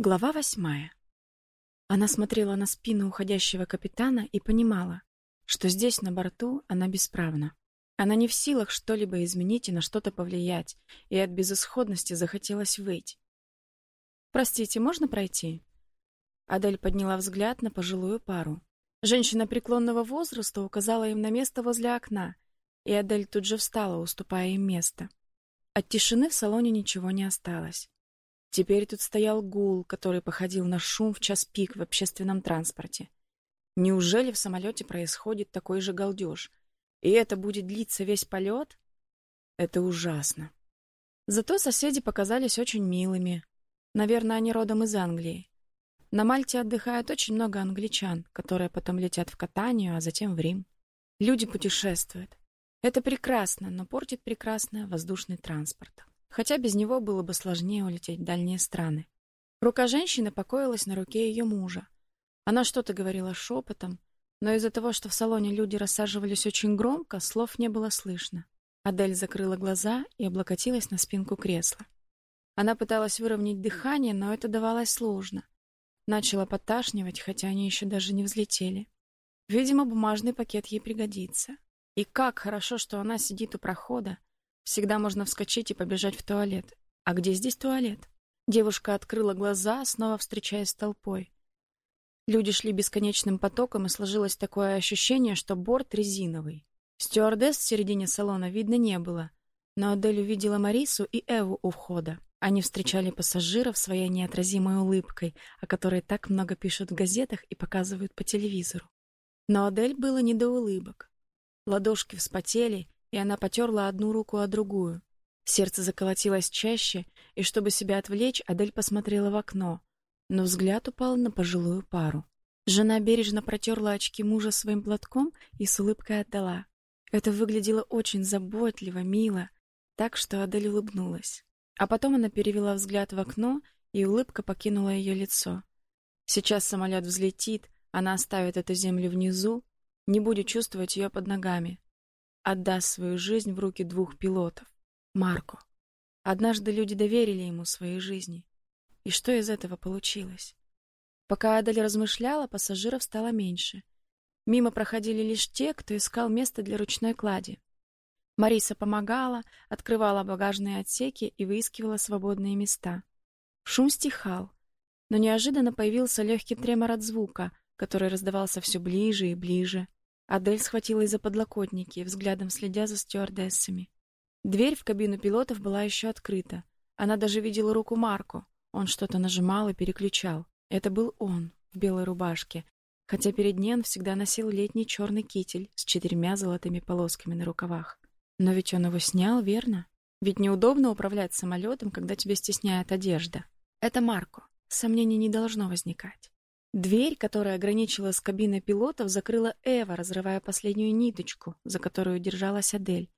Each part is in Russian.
Глава восьмая. Она смотрела на спину уходящего капитана и понимала, что здесь, на борту, она бесправна. Она не в силах что-либо изменить и на что-то повлиять, и от безысходности захотелось выйти. «Простите, можно пройти?» Адель подняла взгляд на пожилую пару. Женщина преклонного возраста указала им на место возле окна, и Адель тут же встала, уступая им место. От тишины в салоне ничего не осталось. Теперь тут стоял гул, который походил на шум в час пик в общественном транспорте. Неужели в самолете происходит такой же галдеж? И это будет длиться весь полет? Это ужасно. Зато соседи показались очень милыми. Наверное, они родом из Англии. На Мальте отдыхает очень много англичан, которые потом летят в Катанию, а затем в Рим. Люди путешествуют. Это прекрасно, но портит прекрасно воздушный транспорт хотя без него было бы сложнее улететь в дальние страны. Рука женщины покоилась на руке ее мужа. Она что-то говорила шепотом, но из-за того, что в салоне люди рассаживались очень громко, слов не было слышно. Адель закрыла глаза и облокотилась на спинку кресла. Она пыталась выровнять дыхание, но это давалось сложно. Начала поташнивать, хотя они еще даже не взлетели. Видимо, бумажный пакет ей пригодится. И как хорошо, что она сидит у прохода, Всегда можно вскочить и побежать в туалет. А где здесь туалет? Девушка открыла глаза, снова встречаясь с толпой. Люди шли бесконечным потоком, и сложилось такое ощущение, что борт резиновый. Стюардесс в середине салона видно не было, но Адель увидела Марису и Эву у входа. Они встречали пассажиров своей неотразимой улыбкой, о которой так много пишут в газетах и показывают по телевизору. Но Адель было не до улыбок. Ладошки вспотели, и она потерла одну руку о другую. Сердце заколотилось чаще, и чтобы себя отвлечь, Адель посмотрела в окно, но взгляд упал на пожилую пару. Жена бережно протерла очки мужа своим платком и с улыбкой отдала. Это выглядело очень заботливо, мило, так что Адель улыбнулась. А потом она перевела взгляд в окно, и улыбка покинула ее лицо. Сейчас самолет взлетит, она оставит эту землю внизу, не будет чувствовать ее под ногами отдаст свою жизнь в руки двух пилотов. Марко. Однажды люди доверили ему свои жизни. И что из этого получилось? Пока Адель размышляла, пассажиров стало меньше. Мимо проходили лишь те, кто искал место для ручной клади. Мариса помогала, открывала багажные отсеки и выискивала свободные места. Шум стихал, но неожиданно появился легкий тремор от звука, который раздавался все ближе и ближе. Адель схватилась за подлокотники, взглядом следя за стюардессами. Дверь в кабину пилотов была еще открыта. Она даже видела руку Марко. Он что-то нажимал и переключал. Это был он в белой рубашке, хотя перед ней он всегда носил летний черный китель с четырьмя золотыми полосками на рукавах. Но ведь он его снял, верно? Ведь неудобно управлять самолетом, когда тебя стесняет одежда. Это Марко. Сомнений не должно возникать. Дверь, которая ограничила с кабиной пилотов, закрыла Эва, разрывая последнюю ниточку, за которую держалась Адель.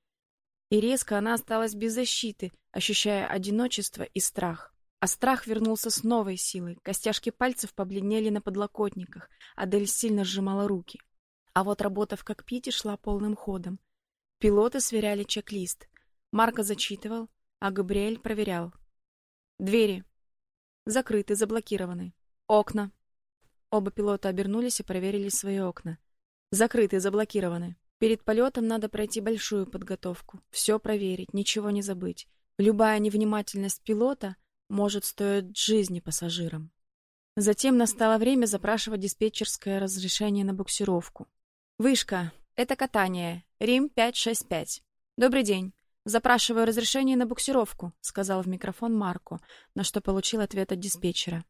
И резко она осталась без защиты, ощущая одиночество и страх. А страх вернулся с новой силой. Костяшки пальцев побледнели на подлокотниках. Адель сильно сжимала руки. А вот работа в кокпите шла полным ходом. Пилоты сверяли чек-лист. Марко зачитывал, а Габриэль проверял. Двери закрыты, заблокированы. Окна Оба пилота обернулись и проверили свои окна. Закрыты, заблокированы. Перед полетом надо пройти большую подготовку, все проверить, ничего не забыть. Любая невнимательность пилота может стоить жизни пассажирам. Затем настало время запрашивать диспетчерское разрешение на буксировку. Вышка. Это катание. Рим 565. Добрый день. Запрашиваю разрешение на буксировку, сказал в микрофон Марко, на что получил ответ от диспетчера.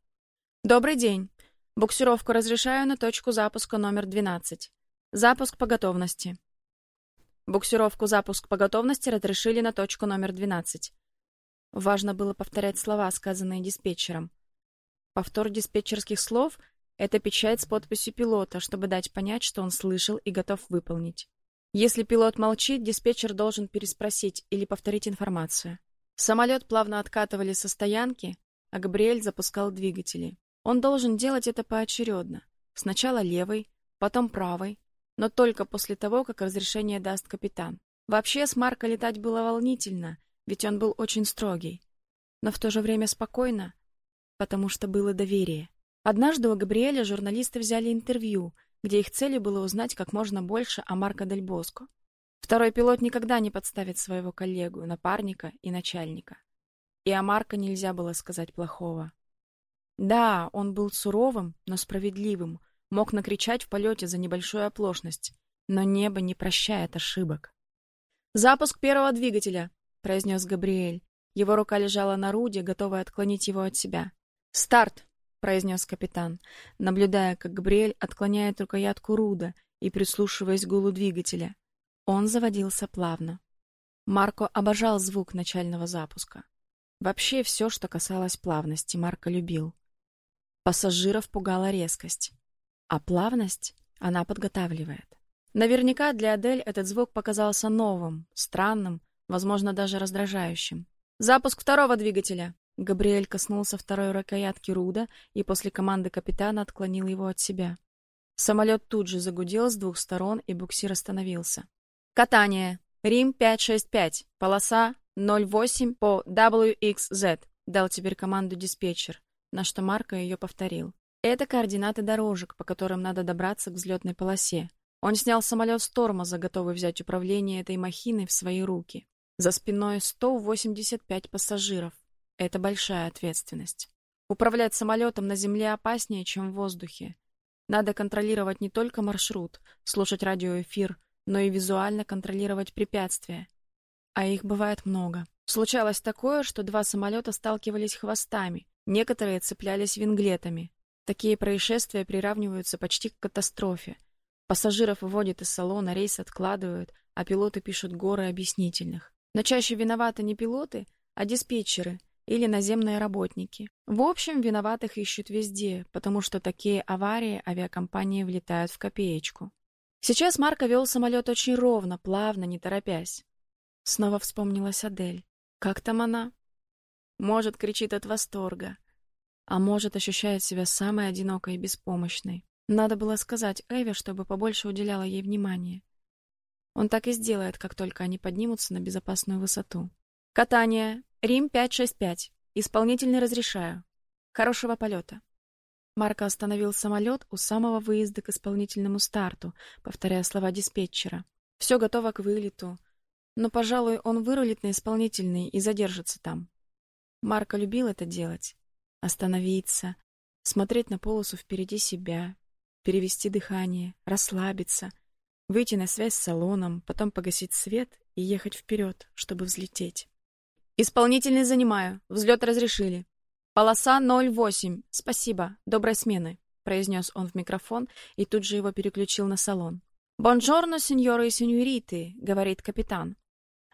Добрый день. Буксировку разрешаю на точку запуска номер 12. Запуск по готовности. Буксировку запуск по готовности разрешили на точку номер 12. Важно было повторять слова, сказанные диспетчером. Повтор диспетчерских слов это печать с подписью пилота, чтобы дать понять, что он слышал и готов выполнить. Если пилот молчит, диспетчер должен переспросить или повторить информацию. Самолет плавно откатывали со стоянки, а Габриэль запускал двигатели. Он должен делать это поочередно. Сначала левой, потом правой, но только после того, как разрешение даст капитан. Вообще с Марко летать было волнительно, ведь он был очень строгий, но в то же время спокойно. потому что было доверие. Однажды у Габриэля журналисты взяли интервью, где их целью было узнать как можно больше о Марко Дель Боско. Второй пилот никогда не подставит своего коллегу, напарника и начальника. И о Марко нельзя было сказать плохого. Да, он был суровым, но справедливым, мог накричать в полете за небольшую оплошность, но небо не прощает ошибок. «Запуск первого двигателя», — произнес Габриэль. Его рука лежала на руде, готовая отклонить его от себя. «Старт!» — произнес капитан, наблюдая, как Габриэль отклоняет рукоятку руда и прислушиваясь к гулу двигателя. Он заводился плавно. Марко обожал звук начального запуска. Вообще все, что касалось плавности, Марко любил. Пассажиров пугала резкость, а плавность она подготавливает. Наверняка для Адель этот звук показался новым, странным, возможно, даже раздражающим. Запуск второго двигателя. Габриэль коснулся второй рукоятки руда и после команды капитана отклонил его от себя. Самолет тут же загудел с двух сторон, и буксир остановился. Катание. Рим 565. Полоса 08 по WXZ. Дал теперь команду диспетчер, на что Марко ее повторил. Это координаты дорожек, по которым надо добраться к взлетной полосе. Он снял самолет с тормоза, готовый взять управление этой махиной в свои руки. За спиной 185 пассажиров. Это большая ответственность. Управлять самолетом на земле опаснее, чем в воздухе. Надо контролировать не только маршрут, слушать радиоэфир, но и визуально контролировать препятствия. А их бывает много. Случалось такое, что два самолета сталкивались хвостами, некоторые цеплялись винглетами. Такие происшествия приравниваются почти к катастрофе. Пассажиров выводят из салона, рейс откладывают, а пилоты пишут горы объяснительных. Но чаще виноваты не пилоты, а диспетчеры или наземные работники. В общем, виноватых ищут везде, потому что такие аварии авиакомпании влетают в копеечку. Сейчас Марко вел самолет очень ровно, плавно, не торопясь. Снова вспомнилась Адель. Как там она? Может, кричит от восторга, а может, ощущает себя самой одинокой и беспомощной. Надо было сказать Эве, чтобы побольше уделяла ей внимания. Он так и сделает, как только они поднимутся на безопасную высоту. Катание. Рим 565. Исполнительный разрешаю. Хорошего полета. Марко остановил самолет у самого выезда к исполнительному старту, повторяя слова диспетчера. Все готово к вылету, но, пожалуй, он вырулит на исполнительный и задержится там. Марко любил это делать. Остановиться, смотреть на полосу впереди себя, перевести дыхание, расслабиться, выйти на связь с салоном, потом погасить свет и ехать вперед, чтобы взлететь. Исполнительный занимаю. Взлет разрешили. Полоса 08. Спасибо. Доброй смены, произнес он в микрофон и тут же его переключил на салон. Бонжорно, сеньоры и сеньориты, говорит капитан.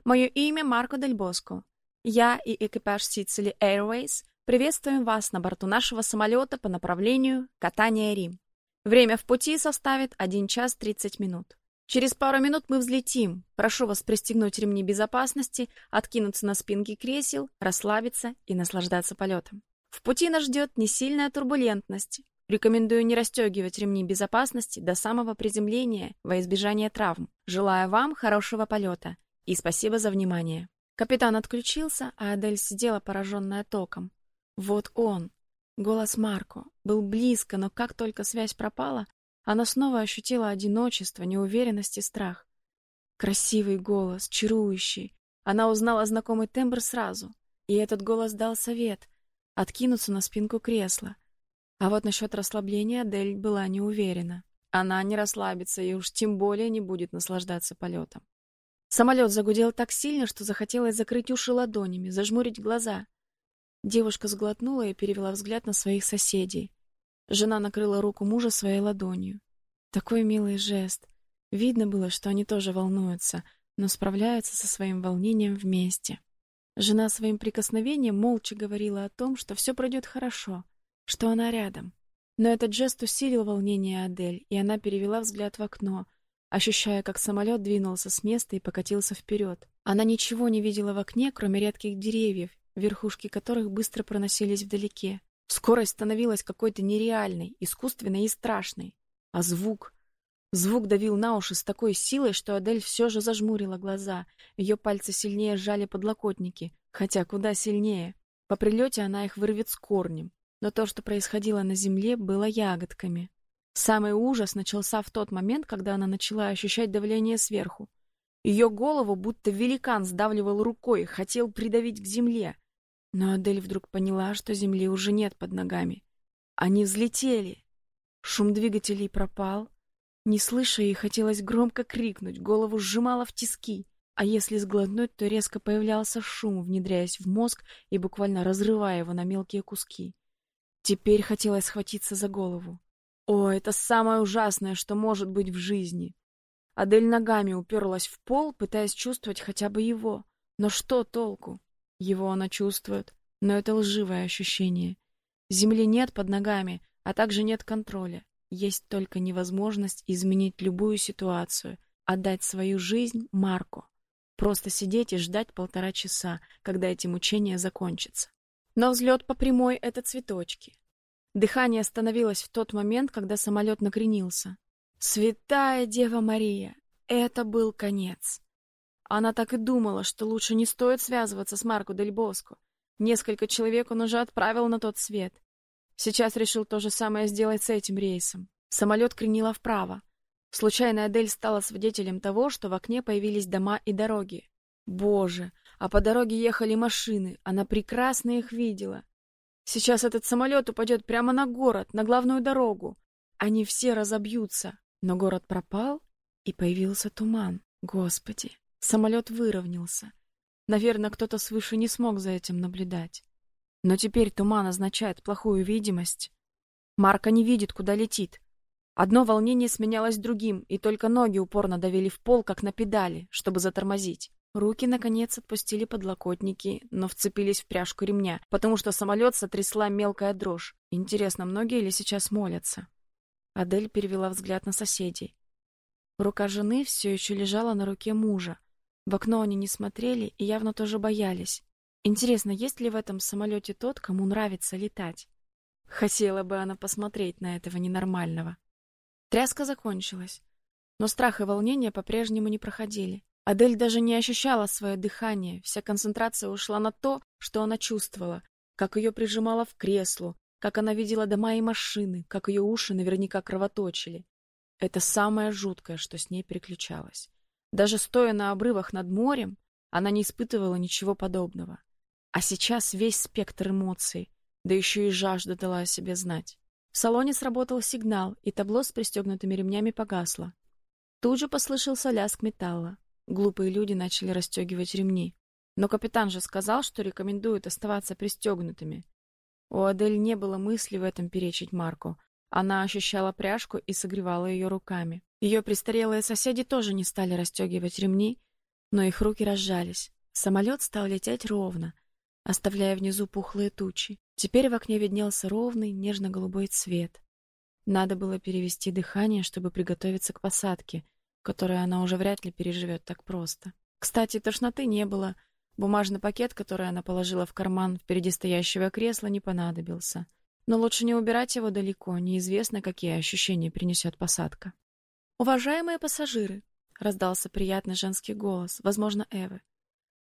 Мое имя Марко Дель Боско. Я и экипаж Sicily Airways приветствуем вас на борту нашего самолета по направлению Катания-Рим. Время в пути составит 1 час 30 минут. Через пару минут мы взлетим. Прошу вас пристегнуть ремни безопасности, откинуться на спинки кресел, расслабиться и наслаждаться полетом. В пути нас ждет несильная турбулентность. Рекомендую не расстегивать ремни безопасности до самого приземления во избежание травм. Желаю вам хорошего полета и спасибо за внимание. Капитан отключился, а Адель сидела пораженная током. Вот он, Голос Марко был близко, но как только связь пропала, она снова ощутила одиночество, неуверенность и страх. Красивый голос, чарующий. Она узнала знакомый тембр сразу, и этот голос дал совет откинуться на спинку кресла. А вот насчет расслабления Адель была не уверена. Она не расслабится и уж тем более не будет наслаждаться полетом. Самолет загудел так сильно, что захотелось закрыть уши ладонями, зажмурить глаза. Девушка сглотнула и перевела взгляд на своих соседей. Жена накрыла руку мужа своей ладонью. Такой милый жест. Видно было, что они тоже волнуются, но справляются со своим волнением вместе. Жена своим прикосновением молча говорила о том, что все пройдет хорошо, что она рядом. Но этот жест усилил волнение Адель, и она перевела взгляд в окно, ощущая, как самолет двинулся с места и покатился вперед. Она ничего не видела в окне, кроме редких деревьев верхушки которых быстро проносились вдалеке. Скорость становилась какой-то нереальной, искусственной и страшной. А звук... Звук давил на уши с такой силой, что Адель все же зажмурила глаза. Ее пальцы сильнее сжали подлокотники, хотя куда сильнее. По прилете она их вырвет с корнем. Но то, что происходило на земле, было ягодками. Самый ужас начался в тот момент, когда она начала ощущать давление сверху. Ее голову будто великан сдавливал рукой, хотел придавить к земле. Но Адель вдруг поняла, что земли уже нет под ногами. Они взлетели. Шум двигателей пропал. Не слыша ей, хотелось громко крикнуть, голову сжимало в тиски. А если сглотнуть, то резко появлялся шум, внедряясь в мозг и буквально разрывая его на мелкие куски. Теперь хотелось схватиться за голову. О, это самое ужасное, что может быть в жизни. Адель ногами уперлась в пол, пытаясь чувствовать хотя бы его. Но что толку? Его она чувствует, но это лживое ощущение. Земли нет под ногами, а также нет контроля. Есть только невозможность изменить любую ситуацию, отдать свою жизнь Марку. Просто сидеть и ждать полтора часа, когда эти мучения закончатся. Но взлет по прямой — это цветочки. Дыхание остановилось в тот момент, когда самолет накренился. Святая Дева Мария! Это был конец. Она так и думала, что лучше не стоит связываться с Марко Дель Боско. Несколько человек он уже отправил на тот свет. Сейчас решил то же самое сделать с этим рейсом. Самолет кренило вправо. Случайно Адель стала свидетелем того, что в окне появились дома и дороги. Боже, а по дороге ехали машины, она прекрасно их видела. Сейчас этот самолет упадет прямо на город, на главную дорогу. Они все разобьются. Но город пропал, и появился туман. Господи, самолет выровнялся. Наверное, кто-то свыше не смог за этим наблюдать. Но теперь туман означает плохую видимость. Марка не видит, куда летит. Одно волнение сменялось другим, и только ноги упорно давили в пол, как на педали, чтобы затормозить. Руки, наконец, отпустили подлокотники, но вцепились в пряжку ремня, потому что самолет сотрясла мелкая дрожь. Интересно, многие ли сейчас молятся? Адель перевела взгляд на соседей. Рука жены все еще лежала на руке мужа. В окно они не смотрели и явно тоже боялись. Интересно, есть ли в этом самолете тот, кому нравится летать? Хотела бы она посмотреть на этого ненормального. Тряска закончилась, но страх и волнение по-прежнему не проходили. Адель даже не ощущала свое дыхание, вся концентрация ушла на то, что она чувствовала, как ее прижимало в кресло, как она видела дома и машины, как ее уши наверняка кровоточили. Это самое жуткое, что с ней переключалось. Даже стоя на обрывах над морем, она не испытывала ничего подобного. А сейчас весь спектр эмоций, да еще и жажда дала о себе знать. В салоне сработал сигнал, и табло с пристегнутыми ремнями погасло. Тут же послышался лязг металла. Глупые люди начали расстегивать ремни. Но капитан же сказал, что рекомендует оставаться пристегнутыми. У Адель не было мысли в этом перечить Марку. Она ощущала пряжку и согревала ее руками. Ее престарелые соседи тоже не стали расстегивать ремни, но их руки разжались. Самолет стал лететь ровно, оставляя внизу пухлые тучи. Теперь в окне виднелся ровный нежно-голубой цвет. Надо было перевести дыхание, чтобы приготовиться к посадке — которое она уже вряд ли переживет так просто. Кстати, тошноты не было. Бумажный пакет, который она положила в карман впереди стоящего кресла, не понадобился. Но лучше не убирать его далеко, неизвестно, какие ощущения принесет посадка. «Уважаемые пассажиры!» — раздался приятный женский голос, возможно, Эвы.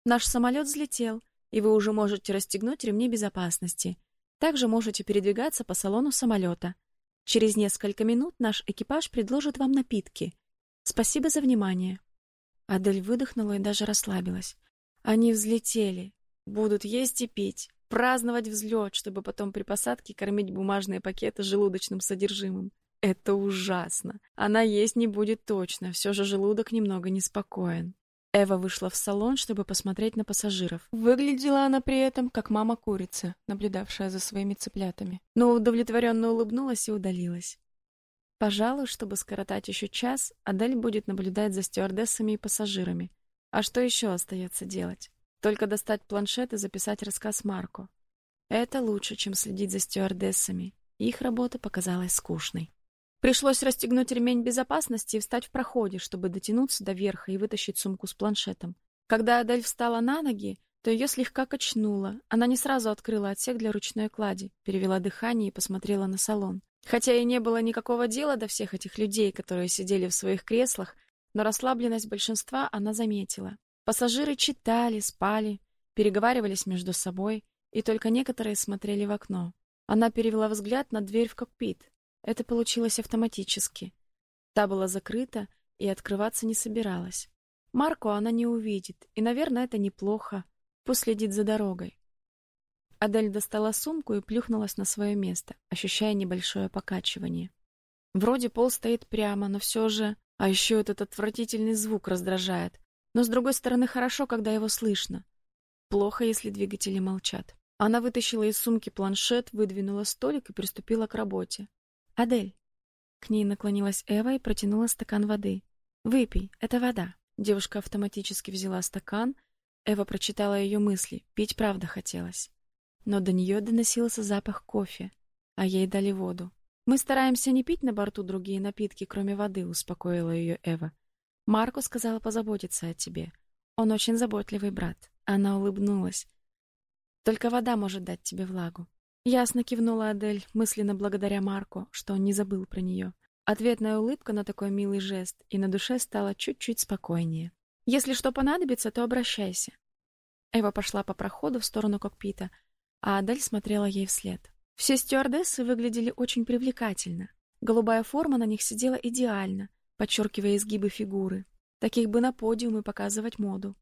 «Наш самолет взлетел, и вы уже можете расстегнуть ремни безопасности. Также можете передвигаться по салону самолета. Через несколько минут наш экипаж предложит вам напитки. Спасибо за внимание. Адель выдохнула и даже расслабилась. Они взлетели, будут есть и пить, праздновать взлет, чтобы потом при посадке кормить бумажные пакеты желудочным содержимым. Это ужасно. Она есть не будет точно, все же желудок немного неспокоен. Эва вышла в салон, чтобы посмотреть на пассажиров. Выглядела она при этом как мама-курица, наблюдавшая за своими цыплятами. Но удовлетворенно улыбнулась и удалилась. Пожалуй, чтобы скоротать еще час, Адель будет наблюдать за стюардессами и пассажирами. А что еще остается делать? Только достать планшет и записать рассказ Марко. Это лучше, чем следить за стюардессами. Их работа показалась скучной. Пришлось расстегнуть ремень безопасности и встать в проходе, чтобы дотянуться до верха и вытащить сумку с планшетом. Когда Адель встала на ноги, то ее слегка качнуло. Она не сразу открыла отсек для ручной клади, перевела дыхание и посмотрела на салон. Хотя и не было никакого дела до всех этих людей, которые сидели в своих креслах, но расслабленность большинства она заметила. Пассажиры читали, спали, переговаривались между собой, и только некоторые смотрели в окно. Она перевела взгляд на дверь в кокпит. Это получилось автоматически. Та была закрыта и открываться не собиралась. Марко она не увидит, и, наверное, это неплохо. Пусть следит за дорогой. Адель достала сумку и плюхнулась на свое место, ощущая небольшое покачивание. Вроде пол стоит прямо, но все же... А еще этот отвратительный звук раздражает. Но, с другой стороны, хорошо, когда его слышно. Плохо, если двигатели молчат. Она вытащила из сумки планшет, выдвинула столик и приступила к работе. «Адель!» К ней наклонилась Эва и протянула стакан воды. «Выпей, это вода». Девушка автоматически взяла стакан. Эва прочитала ее мысли. Пить правда хотелось. Но до нее доносился запах кофе, а ей дали воду. «Мы стараемся не пить на борту другие напитки, кроме воды», — успокоила ее Эва. Марко сказала позаботиться о тебе. Он очень заботливый брат. Она улыбнулась. Только вода может дать тебе влагу. Ясно кивнула Адель, мысленно благодаря Марку, что он не забыл про нее. Ответная улыбка на такой милый жест, и на душе стало чуть-чуть спокойнее. Если что понадобится, то обращайся. Эва пошла по проходу в сторону кокпита, а Адель смотрела ей вслед. Все стюардессы выглядели очень привлекательно. Голубая форма на них сидела идеально, подчеркивая изгибы фигуры. Таких бы на подиумы показывать моду.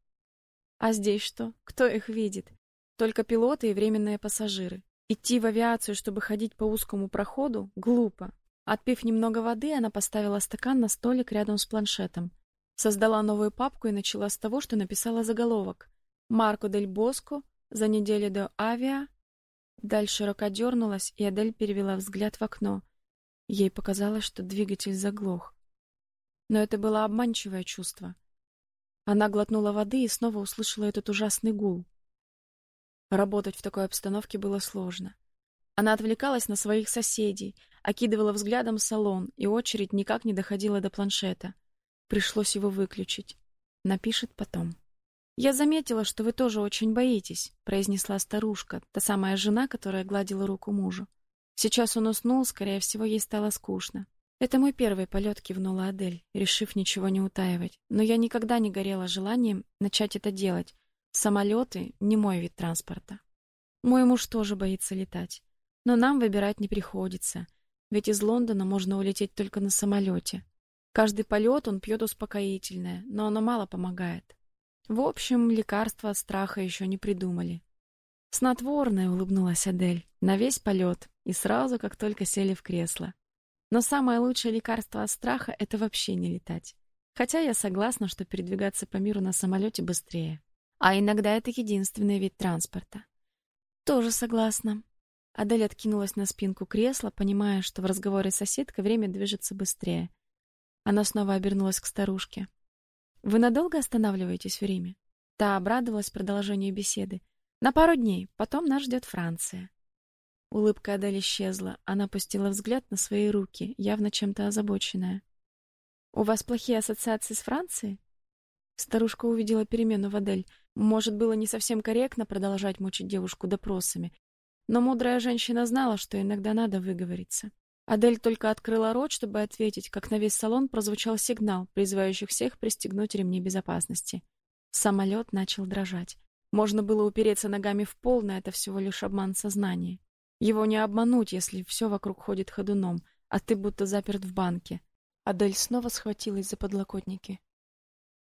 А здесь что? Кто их видит? Только пилоты и временные пассажиры. Идти в авиацию, чтобы ходить по узкому проходу, глупо. Отпив немного воды, она поставила стакан на столик рядом с планшетом. Создала новую папку и начала с того, что написала заголовок. Марко дель Боско за неделю до авиа. Дальше рука дернулась, и Адель перевела взгляд в окно. Ей показалось, что двигатель заглох но это было обманчивое чувство. Она глотнула воды и снова услышала этот ужасный гул. Работать в такой обстановке было сложно. Она отвлекалась на своих соседей, окидывала взглядом салон, и очередь никак не доходила до планшета. Пришлось его выключить. Напишет потом. Я заметила, что вы тоже очень боитесь, произнесла старушка, та самая жена, которая гладила руку мужу. Сейчас он уснул, скорее всего, ей стало скучно. Это мой первый полет, кивнула Адель, решив ничего не утаивать. Но я никогда не горела желанием начать это делать. Самолеты — не мой вид транспорта. Мой муж тоже боится летать. Но нам выбирать не приходится, ведь из Лондона можно улететь только на самолете. Каждый полет он пьет успокоительное, но оно мало помогает. В общем, лекарства от страха еще не придумали. Снотворное, улыбнулась Адель, на весь полет и сразу, как только сели в кресло. Но самое лучшее лекарство от страха — это вообще не летать. Хотя я согласна, что передвигаться по миру на самолете быстрее. А иногда это единственный вид транспорта. Тоже согласна. Адель откинулась на спинку кресла, понимая, что в разговоре с соседкой время движется быстрее. Она снова обернулась к старушке. Вы надолго останавливаетесь в Риме? Та обрадовалась продолжению беседы. На пару дней, потом нас ждет Франция. Улыбка Адель исчезла. Она опустила взгляд на свои руки, явно чем-то озабоченная. У вас плохие ассоциации с Францией? Старушка увидела перемену в Адель. Может, было не совсем корректно продолжать мучить девушку допросами, но мудрая женщина знала, что иногда надо выговориться. Адель только открыла рот, чтобы ответить, как на весь салон прозвучал сигнал, призывающий всех пристегнуть ремни безопасности. Самолет начал дрожать. Можно было упереться ногами в пол, но это всего лишь обман сознания. Его не обмануть, если все вокруг ходит ходуном, а ты будто заперт в банке. Адель снова схватилась за подлокотники.